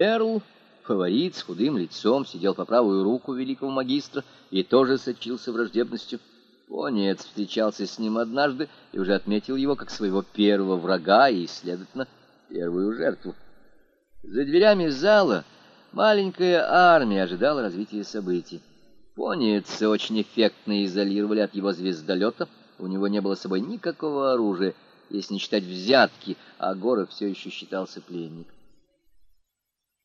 Эрл, фаворит с худым лицом, сидел по правую руку великого магистра и тоже сочился враждебностью. Понец встречался с ним однажды и уже отметил его как своего первого врага и, следовательно, первую жертву. За дверями зала маленькая армия ожидала развития событий. Понец очень эффектно изолировали от его звездолета, у него не было с собой никакого оружия, если не считать взятки, а Горов все еще считался пленником.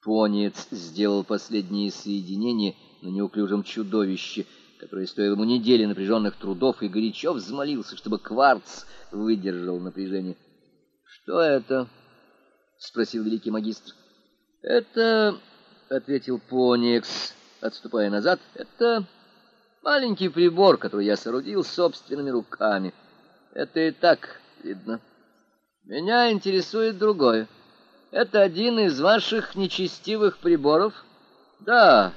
Понец сделал последние соединения на неуклюжем чудовище, которое стоило ему недели напряженных трудов, и горячо взмолился, чтобы кварц выдержал напряжение. — Что это? — спросил великий магистр. — Это, — ответил Понекс, отступая назад, — это маленький прибор, который я соорудил собственными руками. Это и так видно. Меня интересует другое. — это один из ваших нечестивых приборов? Да,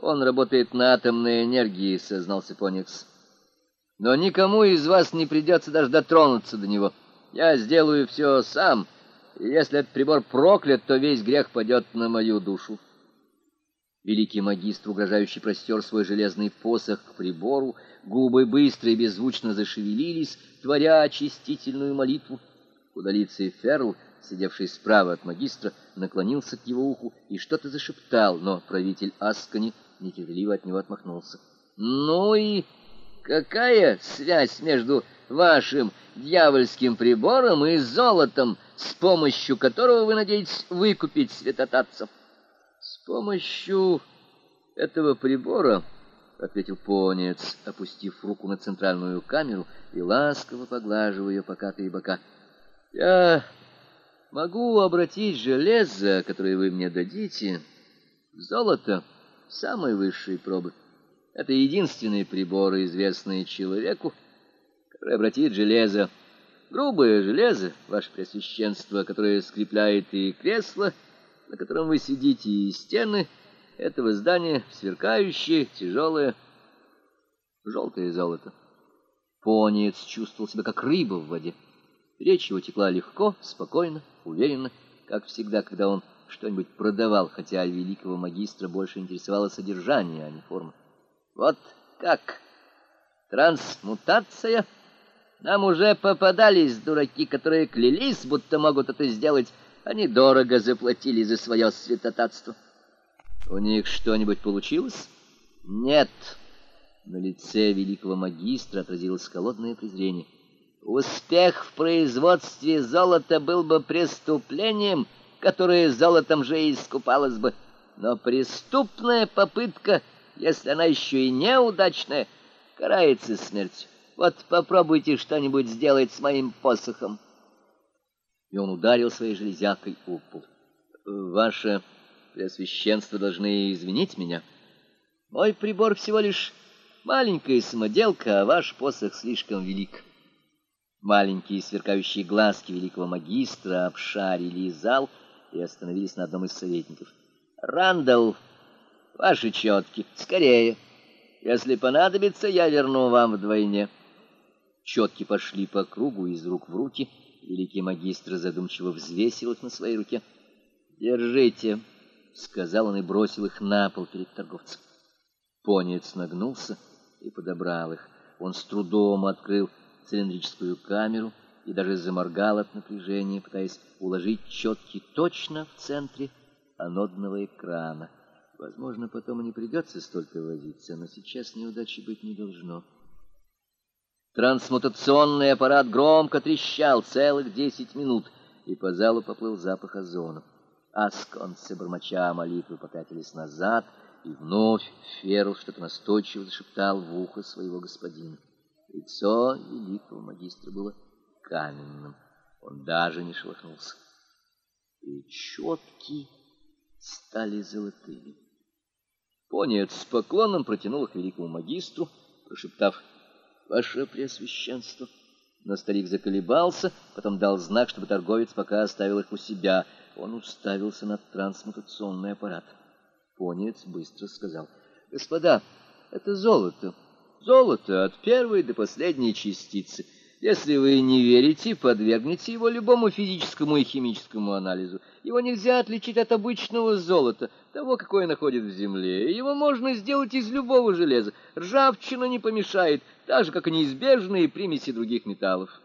он работает на атомной энергии, сознался Поникс. Но никому из вас не придется даже дотронуться до него. Я сделаю все сам, и если этот прибор проклят, то весь грех падет на мою душу. Великий магистр, угрожающий, простер свой железный посох к прибору, губы быстро и беззвучно зашевелились, творя очистительную молитву. Удалиться Ферл сидевший справа от магистра, наклонился к его уху и что-то зашептал, но правитель Аскани нетерпеливо от него отмахнулся. «Ну и какая связь между вашим дьявольским прибором и золотом, с помощью которого вы надеетесь выкупить святотатцев?» «С помощью этого прибора...» — ответил понец, опустив руку на центральную камеру и ласково поглаживая покатые бока. — Я Могу обратить железо, которое вы мне дадите, в золото самой высшей пробы. Это единственный прибор, известный человеку, который обратит железо, грубое железо, ваше Преосвященство, которое скрепляет и кресло, на котором вы сидите, и стены этого здания, сверкающее, тяжелое, желтое золото. Понец чувствовал себя как рыба в воде. Речь его текла легко, спокойно, уверенно, как всегда, когда он что-нибудь продавал, хотя великого магистра больше интересовало содержание, а не форма. Вот как? Трансмутация? Нам уже попадались дураки, которые клялись, будто могут это сделать. Они дорого заплатили за свое святотатство. У них что-нибудь получилось? Нет. На лице великого магистра отразилось холодное презрение. Успех в производстве золота был бы преступлением, которое золотом же искупалось бы. Но преступная попытка, если она еще и неудачная, карается смертью. Вот попробуйте что-нибудь сделать с моим посохом. И он ударил своей железякой о пол. Ваше Преосвященство должны извинить меня. Мой прибор всего лишь маленькая самоделка, а ваш посох слишком велик. Маленькие сверкающие глазки великого магистра обшарили зал и остановились на одном из советников. «Рандall, ваши четки, скорее! Если понадобится, я верну вам вдвойне». Четки пошли по кругу из рук в руки. Великий магистр задумчиво взвесил их на своей руке. «Держите», — сказал он и бросил их на пол перед торговцем. Понец нагнулся и подобрал их. Он с трудом открыл цилиндрическую камеру и даже заморгал от напряжения, пытаясь уложить четки точно в центре анодного экрана. Возможно, потом и не придется столько возиться, но сейчас неудачи быть не должно. Трансмутационный аппарат громко трещал целых десять минут, и по залу поплыл запах озона. Асконцы, бормоча молитвы, попятились назад, и вновь Ферл что-то настойчиво зашептал в ухо своего господина. Лицо великого магистра было каменным. Он даже не шелохнулся. И четки стали золотыми. Понец с поклоном протянул их великому магистру, прошептав «Ваше Преосвященство». Но старик заколебался, потом дал знак, чтобы торговец пока оставил их у себя. Он уставился на трансмутационный аппарат. Понец быстро сказал «Господа, это золото». Золото от первой до последней частицы. Если вы не верите, подвергните его любому физическому и химическому анализу. Его нельзя отличить от обычного золота, того, какое находят в земле. Его можно сделать из любого железа. Ржавчина не помешает, так же, как и неизбежные примеси других металлов.